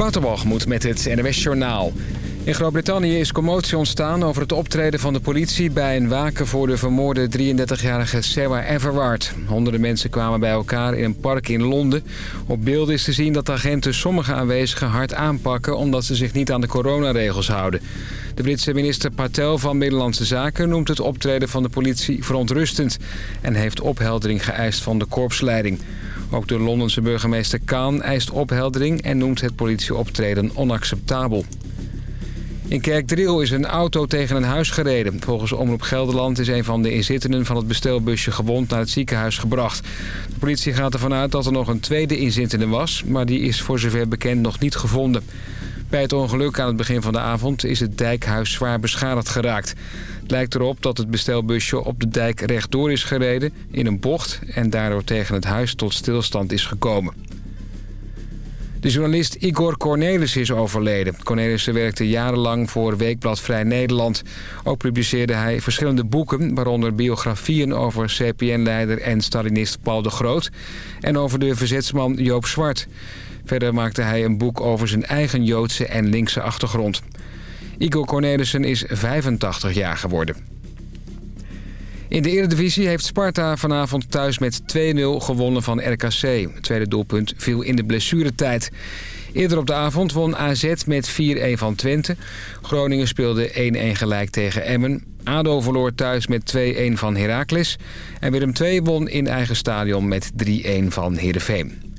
Waterbalgemoed met het NWS Journaal. In Groot-Brittannië is commotie ontstaan over het optreden van de politie... bij een waken voor de vermoorde 33-jarige Sarah Everard. Honderden mensen kwamen bij elkaar in een park in Londen. Op beelden is te zien dat agenten sommige aanwezigen hard aanpakken... omdat ze zich niet aan de coronaregels houden. De Britse minister Patel van Middellandse Zaken noemt het optreden van de politie verontrustend... en heeft opheldering geëist van de korpsleiding. Ook de Londense burgemeester Kaan eist opheldering en noemt het politieoptreden onacceptabel. In Kerkdriel is een auto tegen een huis gereden. Volgens Omroep Gelderland is een van de inzittenden van het bestelbusje gewond naar het ziekenhuis gebracht. De politie gaat ervan uit dat er nog een tweede inzittende was, maar die is voor zover bekend nog niet gevonden. Bij het ongeluk aan het begin van de avond is het dijkhuis zwaar beschadigd geraakt. Het lijkt erop dat het bestelbusje op de dijk rechtdoor is gereden in een bocht... en daardoor tegen het huis tot stilstand is gekomen. De journalist Igor Cornelis is overleden. Cornelissen werkte jarenlang voor Weekblad Vrij Nederland. Ook publiceerde hij verschillende boeken... waaronder biografieën over CPN-leider en Stalinist Paul de Groot... en over de verzetsman Joop Zwart... Verder maakte hij een boek over zijn eigen Joodse en linkse achtergrond. Igor Cornelissen is 85 jaar geworden. In de Eredivisie heeft Sparta vanavond thuis met 2-0 gewonnen van RKC. Het tweede doelpunt viel in de blessuretijd. Eerder op de avond won AZ met 4-1 van Twente. Groningen speelde 1-1 gelijk tegen Emmen. ADO verloor thuis met 2-1 van Heracles. En Willem II won in eigen stadion met 3-1 van Heerenveen.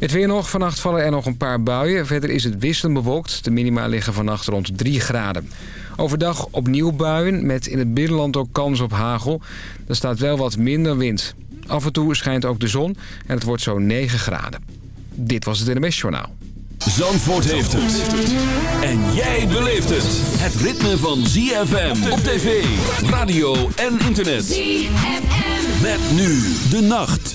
Het weer nog. Vannacht vallen er nog een paar buien. Verder is het wisselend bewolkt. De minima liggen vannacht rond 3 graden. Overdag opnieuw buien met in het binnenland ook kans op hagel. Er staat wel wat minder wind. Af en toe schijnt ook de zon en het wordt zo'n 9 graden. Dit was het NMS Journaal. Zandvoort heeft het. En jij beleeft het. Het ritme van ZFM op tv, radio en internet. ZFM. Met nu de nacht.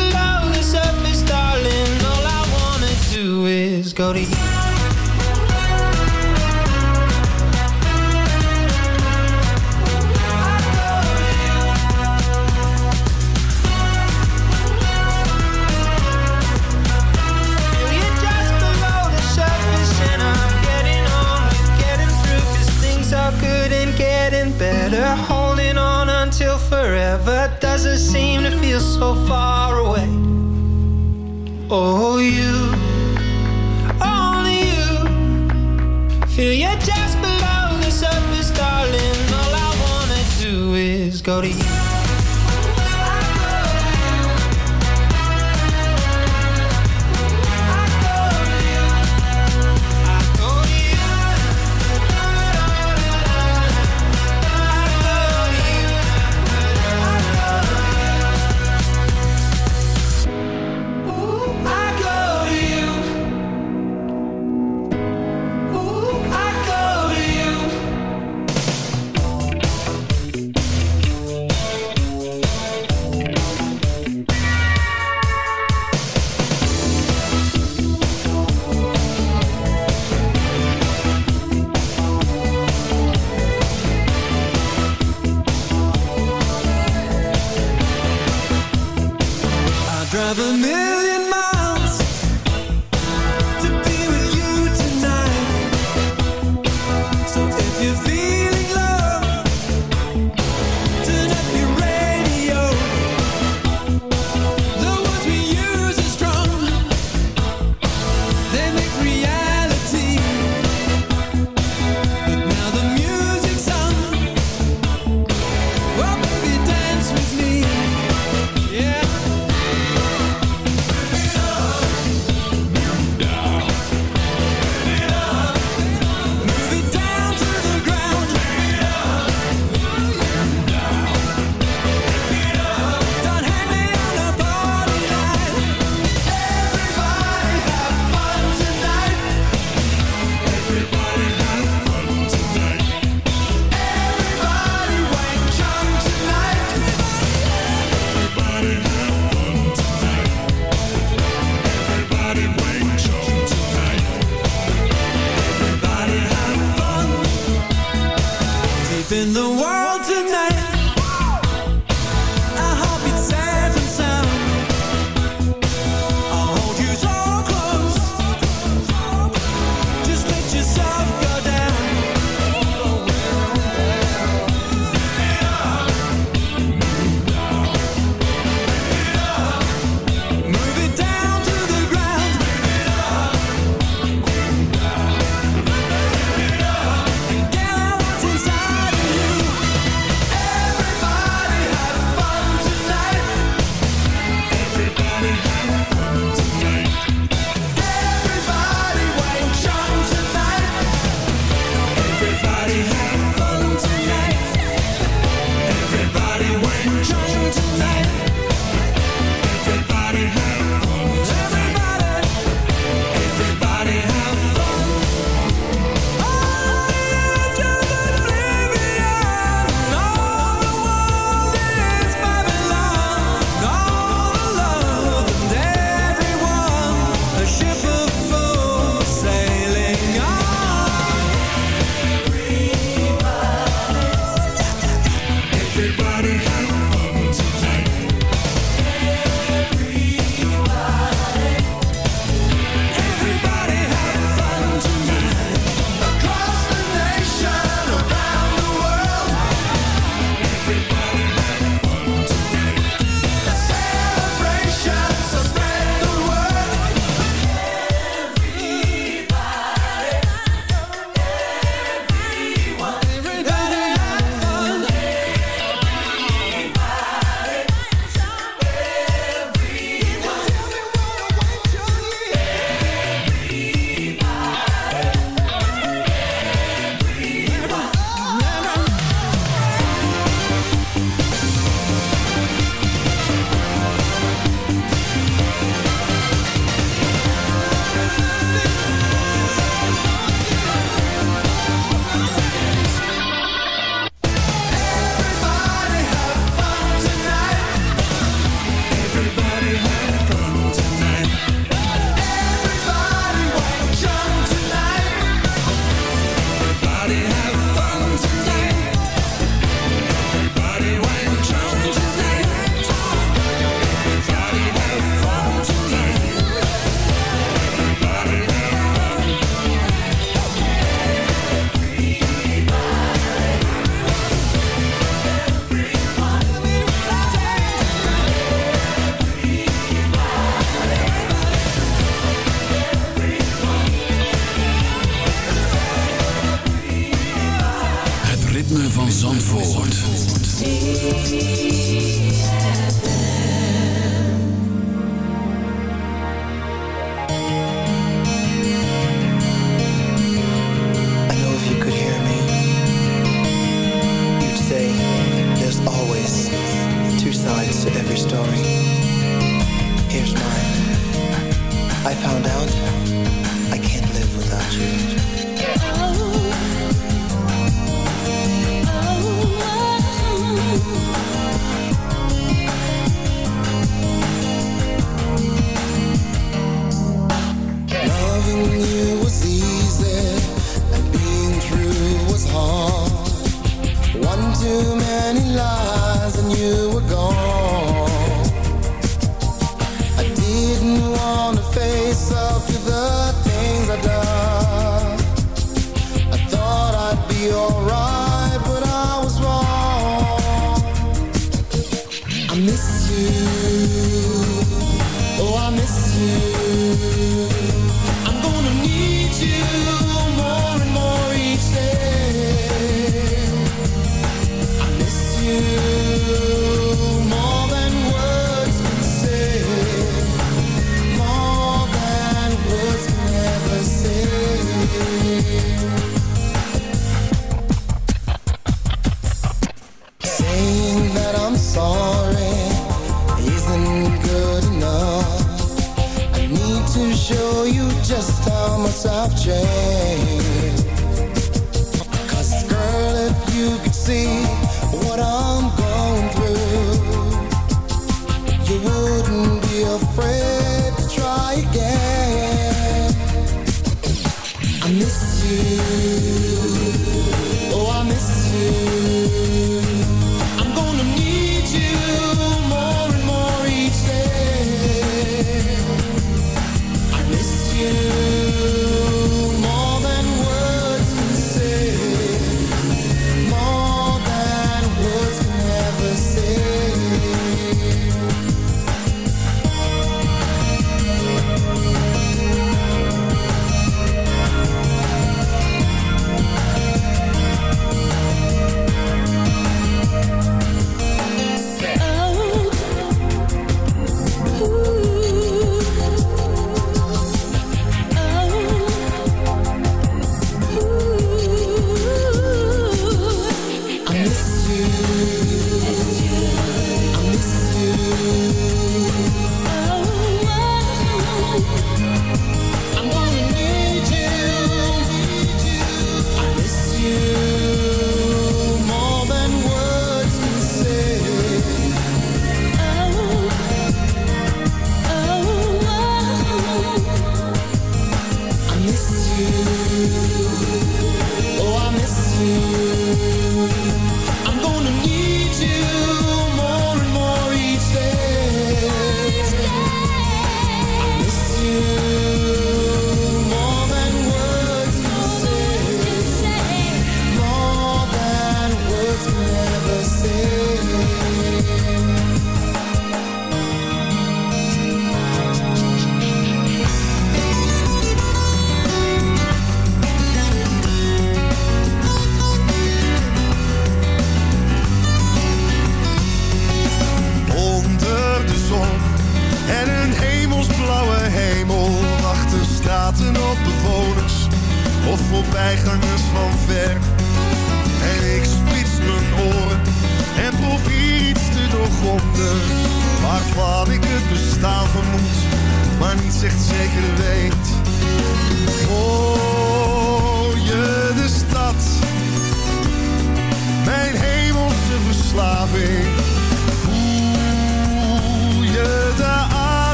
is go to you. Just below the surface, and I'm getting on with getting through things are good and getting better Holding on until forever Doesn't seem to feel so far away. Oh, you, go to drive a million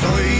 soy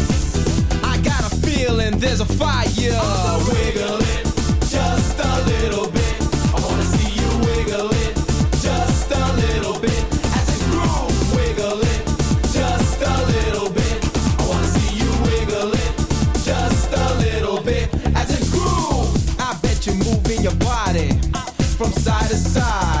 There's a fire. Wiggle it just a little bit. I wanna see you wiggle it just a little bit. As it groove, wiggle it just a little bit. I wanna see you wiggle it just a little bit. As I bet you're moving your body from side to side.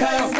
Cause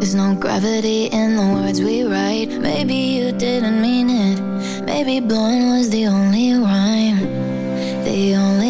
There's no gravity in the words we write. Maybe you didn't mean it. Maybe blowing was the only rhyme. The only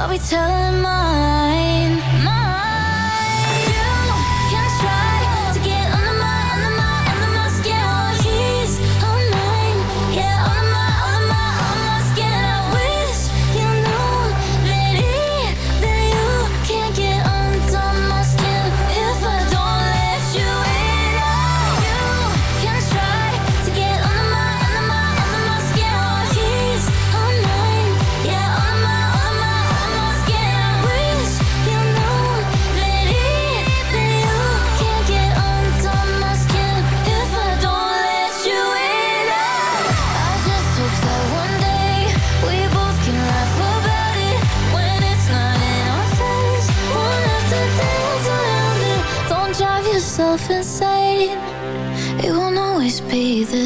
I'll be telling my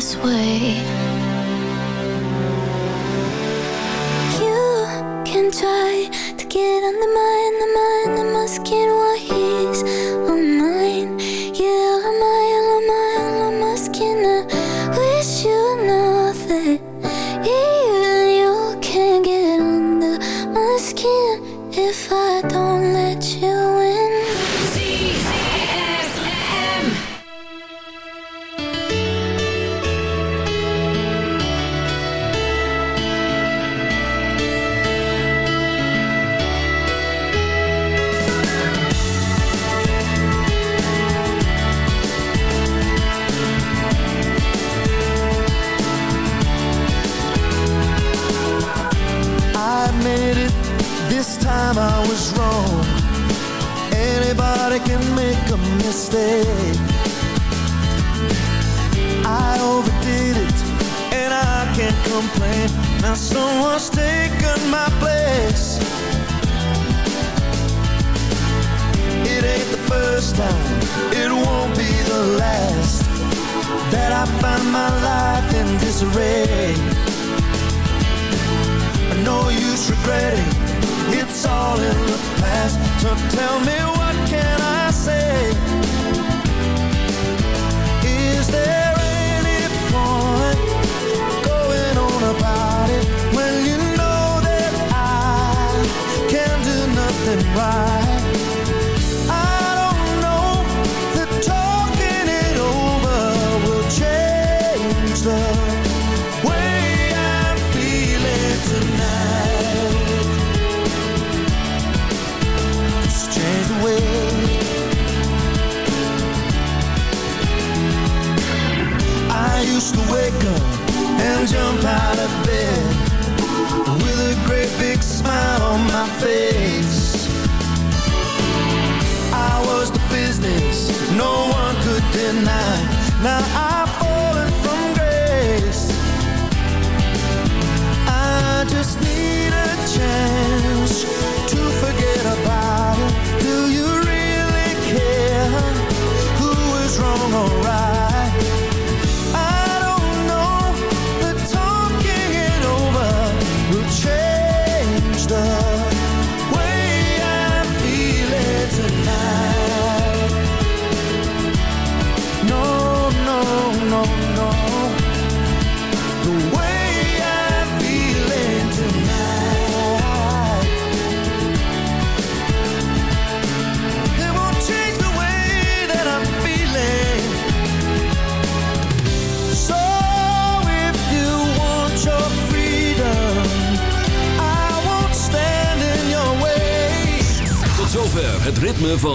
this way.